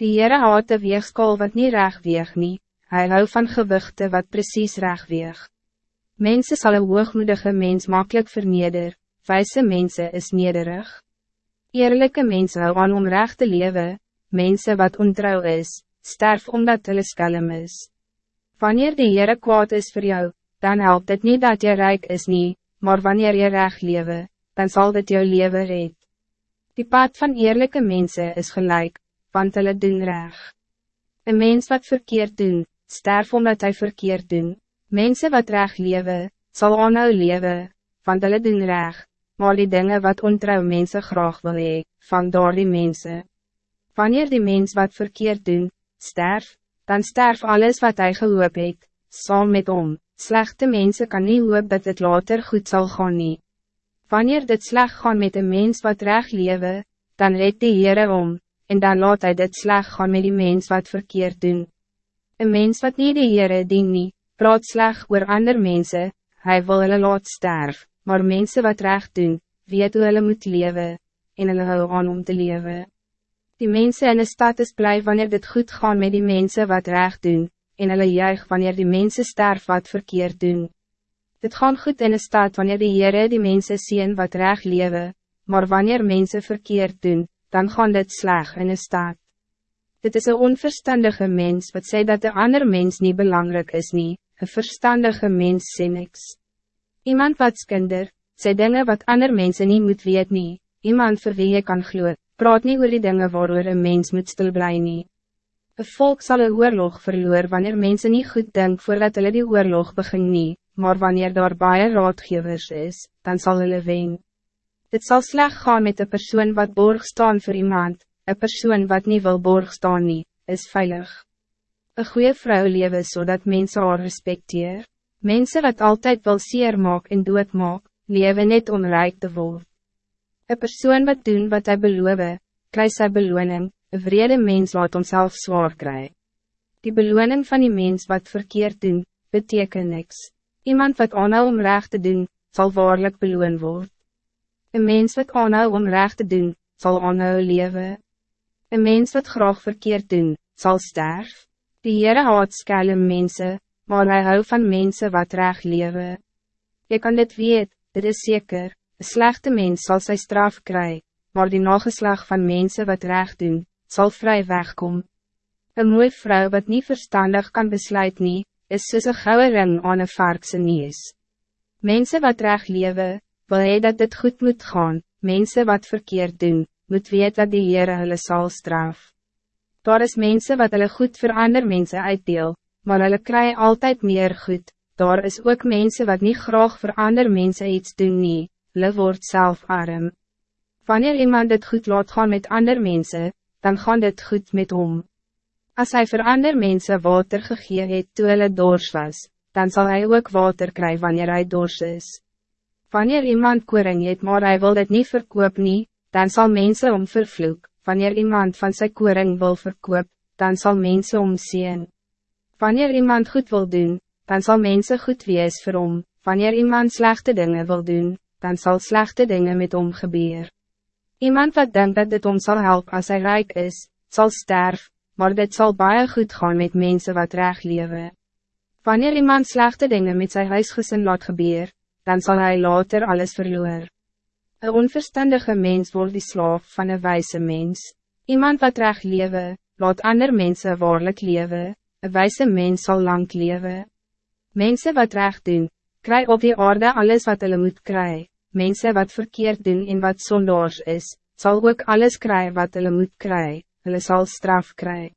Die Heere haat een weegskool wat niet reg weeg nie, hy hou van gewichte wat precies reg weeg. Mensen zal een hoogmoedige mens makkelijk verneder, wijze mensen is nederig. Eerlijke mensen hou aan om recht te leven, mensen wat ontrouw is, sterf omdat hulle skelm is. Wanneer die Heere kwaad is voor jou, dan helpt het niet dat je rijk is niet, maar wanneer je recht leven, dan zal het jou leven red. Die pad van eerlijke mensen is gelijk, want hulle doen reg. Een mens wat verkeerd doen, sterf omdat hij verkeerd doen. Mensen wat reg leven, zal aanhou leven, want hulle doen reg, maar die dingen wat ontrouw mensen graag wil hee, van door die mensen. Wanneer die mens wat verkeerd doen, sterf, dan sterf alles wat hij gehoop het, saam met om. Slechte mensen kan niet hoop dat het later goed zal gaan nie. Wanneer dit slecht gaan met een mens wat reg lewe, dan red die Heere om, en dan laat hij dit slecht gaan met die mens wat verkeerd doen. Een mens wat niet die Heere dien nie, praat slecht oor ander mense, hy wil hulle laat sterf, maar mensen wat recht doen, weet hoe hulle moet lewe, en hulle hou aan om te lewe. Die mensen in de stad is blij wanneer dit goed gaan met die mensen wat recht doen, en hulle juig wanneer die mensen sterf wat verkeerd doen. Dit gaan goed in de stad wanneer die Heere die mensen zien wat recht lewe, maar wanneer mensen verkeerd doen, dan gaan dit sleg in de stad. Dit is een onverstandige mens wat zei dat de ander mens niet belangrijk is niet, een verstandige mens sê niks. Iemand wat skinder, sê dingen wat ander mensen niet moet weet nie, iemand vir wie je kan gloed, praat niet oor die dingen waarover een mens moet stil bly nie. Een volk zal een oorlog verloor wanneer mensen niet goed denken voordat hulle die oorlog begin nie, maar wanneer daar baie raadgevers is, dan zal hulle wen. Dit zal slecht gaan met de persoon wat borg staan voor iemand, een persoon wat niet wil borg staan nie, is veilig. Een goede vrouw lewe zodat mensen haar respecteer. Mensen wat altijd wil seer maak en dood maak, lewe net om rijk te worden. Een persoon wat doen wat hij beloof, krijgt sy beloning, Een vrede mens laat onszelf zwaar krijgen. Die beloning van die mens wat verkeerd doen, betekent niks. Iemand wat aanhou om recht te doen, zal waarlijk beloon worden. Een mens wat aanhou om recht te doen, zal aanhou leven. Een mens wat graag verkeerd doen, zal sterf. Die Heere haat skelle mense, maar hij hou van mensen wat recht leven. Je kan dit weet, dit is zeker, een slechte mens zal zijn straf krijgen, maar die nageslag van mensen wat recht doen, zal vrij wegkom. Een mooie vrouw wat niet verstandig kan besluiten, nie, is soos een gouden ring aan een varkse neus. Mensen wat recht leven, wil hy dat dit goed moet gaan, mensen wat verkeerd doen, moet weet dat die Heere hulle sal straf. Daar is mensen wat hulle goed voor ander mensen uitdeel, maar hulle kry altijd meer goed, daar is ook mensen wat niet graag voor ander mensen iets doen nie, hulle word self arm. Wanneer iemand het goed laat gaan met ander mensen, dan gaan dit goed met hom. Als hij voor ander mensen water gegee het toe hulle dors was, dan zal hij ook water krijgen wanneer hij dors is. Wanneer iemand koring het maar hij wil dit niet verkoop nie, dan zal mensen om vervloek, wanneer iemand van zijn koring wil verkoop, dan zal mensen om zien. Wanneer iemand goed wil doen, dan zal mensen goed wees vir hom, wanneer iemand slechte dingen wil doen, dan zal slechte dingen met hom gebeuren. Iemand wat denkt dat dit ons zal helpen als hij rijk is, zal sterven, maar dit zal baie goed gaan met mensen wat recht leven. Wanneer iemand slechte dingen met zijn huisgezin laat gebeuren, dan zal hij later alles verloor. Een onverstandige mens wordt die slaaf van een wijze mens. Iemand wat recht leven, laat ander mensen waarlijk leven, een wijze mens zal lang leven. Mensen wat recht doen, krijg op die orde alles wat hulle moet krijgen. Mensen wat verkeerd doen en wat zondaars is, zal ook alles krijgen wat hulle moet krijgen, hulle zal straf krijgen.